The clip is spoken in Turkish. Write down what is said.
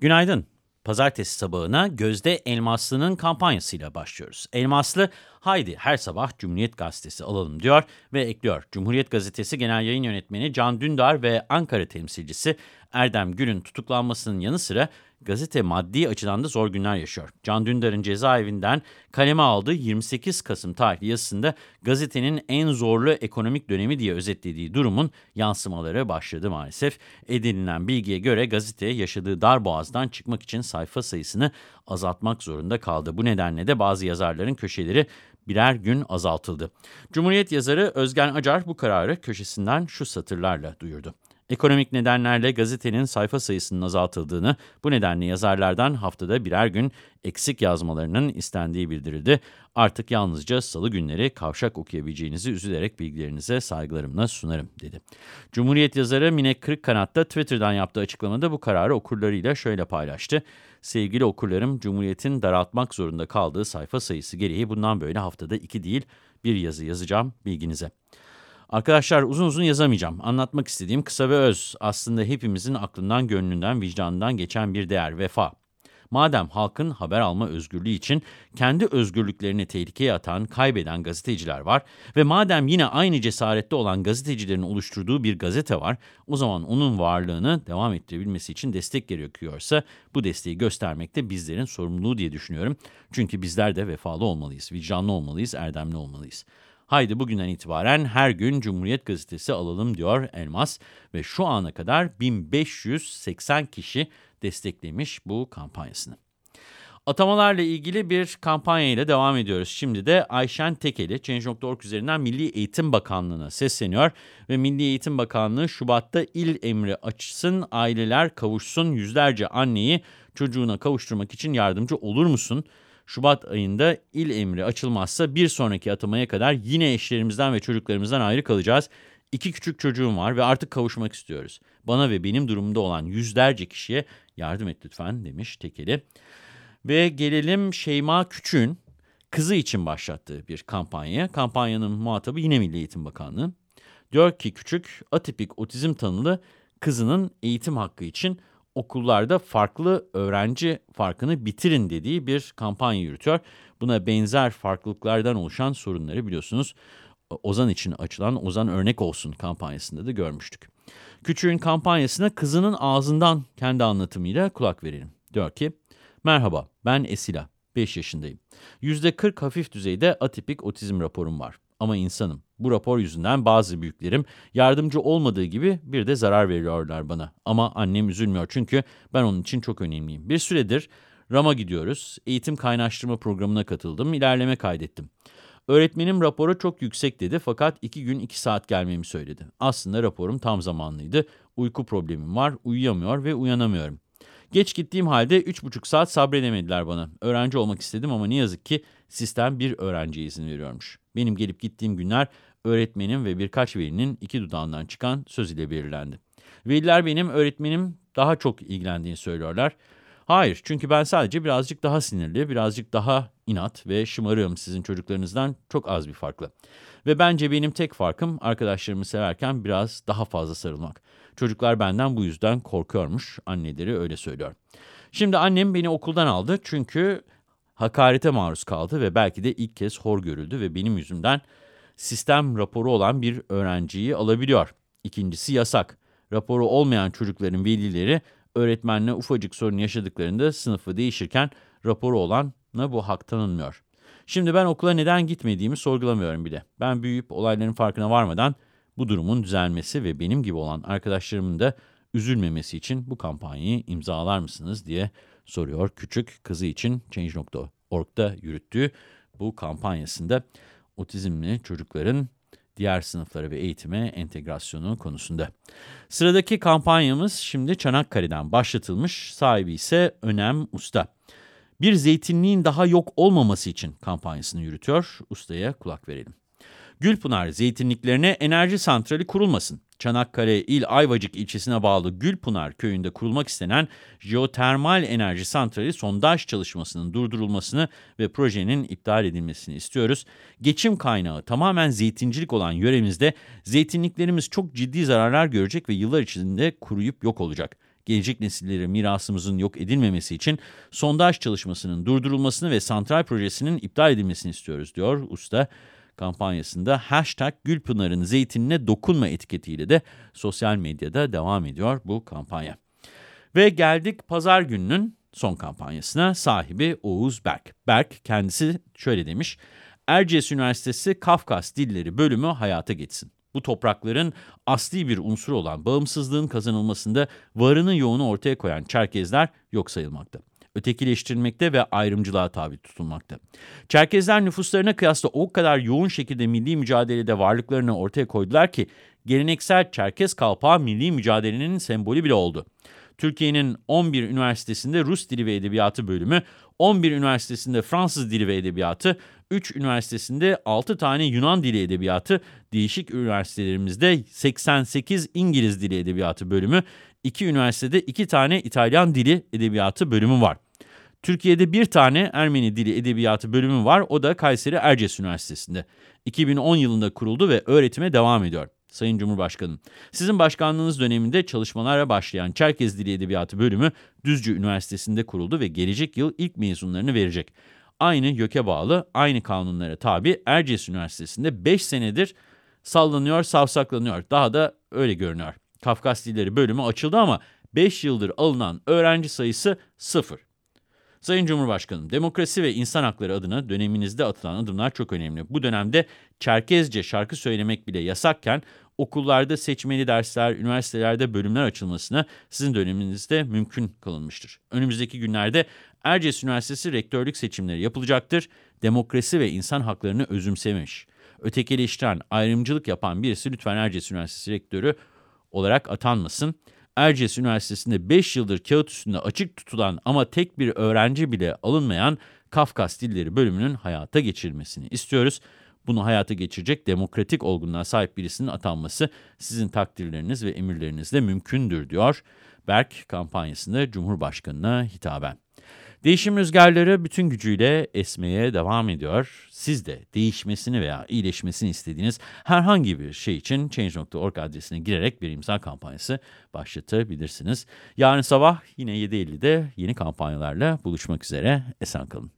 Günaydın. Pazartesi sabahına Gözde Elmaslı'nın kampanyasıyla başlıyoruz. Elmaslı, haydi her sabah Cumhuriyet Gazetesi alalım diyor ve ekliyor. Cumhuriyet Gazetesi Genel Yayın Yönetmeni Can Dündar ve Ankara temsilcisi Erdem Gül'ün tutuklanmasının yanı sıra gazete maddi açıdan da zor günler yaşıyor. Can Dündar'ın cezaevinden kaleme aldığı 28 Kasım tarihli yazısında gazetenin en zorlu ekonomik dönemi diye özetlediği durumun yansımaları başladı maalesef. Edinilen bilgiye göre gazete yaşadığı dar boğazdan çıkmak için sayfa sayısını azaltmak zorunda kaldı. Bu nedenle de bazı yazarların köşeleri birer gün azaltıldı. Cumhuriyet yazarı Özgen Acar bu kararı köşesinden şu satırlarla duyurdu. Ekonomik nedenlerle gazetenin sayfa sayısının azaltıldığını, bu nedenle yazarlardan haftada birer gün eksik yazmalarının istendiği bildirildi. Artık yalnızca salı günleri kavşak okuyabileceğinizi üzülerek bilgilerinize saygılarımla sunarım, dedi. Cumhuriyet yazarı Mine Kırıkkanat da Twitter'dan yaptığı açıklamada bu kararı okurlarıyla şöyle paylaştı. Sevgili okurlarım, Cumhuriyet'in daraltmak zorunda kaldığı sayfa sayısı gereği bundan böyle haftada iki değil bir yazı yazacağım bilginize. Arkadaşlar uzun uzun yazamayacağım. Anlatmak istediğim kısa ve öz. Aslında hepimizin aklından, gönlünden, vicdanından geçen bir değer, vefa. Madem halkın haber alma özgürlüğü için kendi özgürlüklerini tehlikeye atan, kaybeden gazeteciler var ve madem yine aynı cesarette olan gazetecilerin oluşturduğu bir gazete var, o zaman onun varlığını devam ettirebilmesi için destek gerekiyorsa bu desteği göstermek de bizlerin sorumluluğu diye düşünüyorum. Çünkü bizler de vefalı olmalıyız, vicdanlı olmalıyız, erdemli olmalıyız. Haydi bugünden itibaren her gün Cumhuriyet Gazetesi alalım diyor Elmas ve şu ana kadar 1580 kişi desteklemiş bu kampanyasını. Atamalarla ilgili bir kampanya ile devam ediyoruz. Şimdi de Ayşen Tekeli Change.org üzerinden Milli Eğitim Bakanlığı'na sesleniyor ve Milli Eğitim Bakanlığı Şubat'ta il emri açsın, aileler kavuşsun, yüzlerce anneyi çocuğuna kavuşturmak için yardımcı olur musun? Şubat ayında il emri açılmazsa bir sonraki atamaya kadar yine eşlerimizden ve çocuklarımızdan ayrı kalacağız. İki küçük çocuğum var ve artık kavuşmak istiyoruz. Bana ve benim durumumda olan yüzlerce kişiye yardım et lütfen demiş Tekeli. Ve gelelim Şeyma Küçük'ün kızı için başlattığı bir kampanya. Kampanyanın muhatabı yine Milli Eğitim Bakanlığı. Diyor ki küçük atipik otizm tanılı kızının eğitim hakkı için okullarda farklı öğrenci farkını bitirin dediği bir kampanya yürütüyor. Buna benzer farklılıklardan oluşan sorunları biliyorsunuz Ozan için açılan Ozan Örnek Olsun kampanyasında da görmüştük. Küçüğün kampanyasına kızının ağzından kendi anlatımıyla kulak verelim. Diyor ki, merhaba ben Esila, 5 yaşındayım. %40 hafif düzeyde atipik otizm raporum var ama insanım. Bu rapor yüzünden bazı büyüklerim yardımcı olmadığı gibi bir de zarar veriyorlar bana. Ama annem üzülmüyor çünkü ben onun için çok önemliyim. Bir süredir RAM'a gidiyoruz. Eğitim kaynaştırma programına katıldım. ilerleme kaydettim. Öğretmenim raporu çok yüksek dedi fakat iki gün iki saat gelmemi söyledi. Aslında raporum tam zamanlıydı. Uyku problemim var, uyuyamıyor ve uyanamıyorum. Geç gittiğim halde 3,5 saat sabredemediler bana. Öğrenci olmak istedim ama ne yazık ki sistem bir öğrenciye izin veriyormuş. Benim gelip gittiğim günler öğretmenim ve birkaç velinin iki dudağından çıkan söz ile belirlendi. Veliler benim öğretmenim daha çok ilgilendiğini söylüyorlar. Hayır çünkü ben sadece birazcık daha sinirli, birazcık daha inat ve şımarığım sizin çocuklarınızdan çok az bir farklı. Ve bence benim tek farkım arkadaşlarımı severken biraz daha fazla sarılmak. Çocuklar benden bu yüzden korkuyormuş, anneleri öyle söylüyor. Şimdi annem beni okuldan aldı çünkü hakarete maruz kaldı ve belki de ilk kez hor görüldü ve benim yüzümden sistem raporu olan bir öğrenciyi alabiliyor. İkincisi yasak. Raporu olmayan çocukların velileri öğretmenle ufacık sorun yaşadıklarında sınıfı değişirken raporu olana bu hak tanınmıyor. Şimdi ben okula neden gitmediğimi sorgulamıyorum bile. Ben büyüyüp olayların farkına varmadan bu durumun düzelmesi ve benim gibi olan arkadaşlarımın da üzülmemesi için bu kampanyayı imzalar mısınız diye soruyor küçük kızı için Change.org'da yürüttüğü bu kampanyasında otizmli çocukların diğer sınıflara ve eğitime entegrasyonu konusunda. Sıradaki kampanyamız şimdi Çanakkale'den başlatılmış, sahibi ise Önem Usta. Bir zeytinliğin daha yok olmaması için kampanyasını yürütüyor. Ustaya kulak verelim. Gülpınar zeytinliklerine enerji santrali kurulmasın. Çanakkale İl Ayvacık ilçesine bağlı Gülpınar köyünde kurulmak istenen jeotermal enerji santrali sondaj çalışmasının durdurulmasını ve projenin iptal edilmesini istiyoruz. Geçim kaynağı tamamen zeytincilik olan yöremizde zeytinliklerimiz çok ciddi zararlar görecek ve yıllar içinde kuruyup yok olacak. Gelecek nesillere mirasımızın yok edilmemesi için sondaj çalışmasının durdurulmasını ve santral projesinin iptal edilmesini istiyoruz diyor usta kampanyasında hashtag Gülpınar'ın zeytinine dokunma etiketiyle de sosyal medyada devam ediyor bu kampanya. Ve geldik pazar gününün son kampanyasına sahibi Oğuz Berk. Berk kendisi şöyle demiş, Erciyes Üniversitesi Kafkas Dilleri bölümü hayata geçsin. Bu toprakların asli bir unsur olan bağımsızlığın kazanılmasında varını yoğunu ortaya koyan Çerkezler yok sayılmakta ötekileştirilmekte ve ayrımcılığa tabi tutulmakta. Çerkezler nüfuslarına kıyasla o kadar yoğun şekilde milli mücadelede varlıklarını ortaya koydular ki geleneksel Çerkez kalpağı milli mücadelenin sembolü bile oldu. Türkiye'nin 11 üniversitesinde Rus Dili ve Edebiyatı bölümü, 11 üniversitesinde Fransız Dili ve Edebiyatı, 3 üniversitesinde 6 tane Yunan Dili Edebiyatı, değişik üniversitelerimizde 88 İngiliz Dili Edebiyatı bölümü, 2 üniversitede 2 tane İtalyan Dili Edebiyatı bölümü var. Türkiye'de bir tane Ermeni Dili Edebiyatı bölümü var, o da Kayseri Erciyes Üniversitesi'nde. 2010 yılında kuruldu ve öğretime devam ediyor. Sayın Cumhurbaşkanım, sizin başkanlığınız döneminde çalışmalara başlayan Çerkez Dili Edebiyatı bölümü Düzce Üniversitesi'nde kuruldu ve gelecek yıl ilk mezunlarını verecek. Aynı YÖK'e bağlı, aynı kanunlara tabi Erciyes Üniversitesi'nde 5 senedir sallanıyor, savsaklanıyor. Daha da öyle görünüyor. Kafkas Dilleri bölümü açıldı ama 5 yıldır alınan öğrenci sayısı sıfır. Sayın Cumhurbaşkanım, demokrasi ve insan hakları adına döneminizde atılan adımlar çok önemli. Bu dönemde Çerkezce şarkı söylemek bile yasakken okullarda seçmeli dersler, üniversitelerde bölümler açılmasına sizin döneminizde mümkün kılınmıştır. Önümüzdeki günlerde Erciyes Üniversitesi rektörlük seçimleri yapılacaktır. Demokrasi ve insan haklarını özümsemiş, ötekileştiren, ayrımcılık yapan birisi lütfen Erciyes Üniversitesi rektörü olarak atanmasın. Erciyes Üniversitesi'nde 5 yıldır kağıt üstünde açık tutulan ama tek bir öğrenci bile alınmayan Kafkas Dilleri bölümünün hayata geçirilmesini istiyoruz. Bunu hayata geçirecek demokratik olgunluğa sahip birisinin atanması sizin takdirleriniz ve emirlerinizle mümkündür diyor Berk kampanyasında Cumhurbaşkanı'na hitaben. Değişim rüzgarları bütün gücüyle esmeye devam ediyor. Siz de değişmesini veya iyileşmesini istediğiniz herhangi bir şey için Change.org adresine girerek bir imza kampanyası başlatabilirsiniz. Yarın sabah yine 7.50'de yeni kampanyalarla buluşmak üzere. Esen kalın.